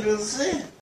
você?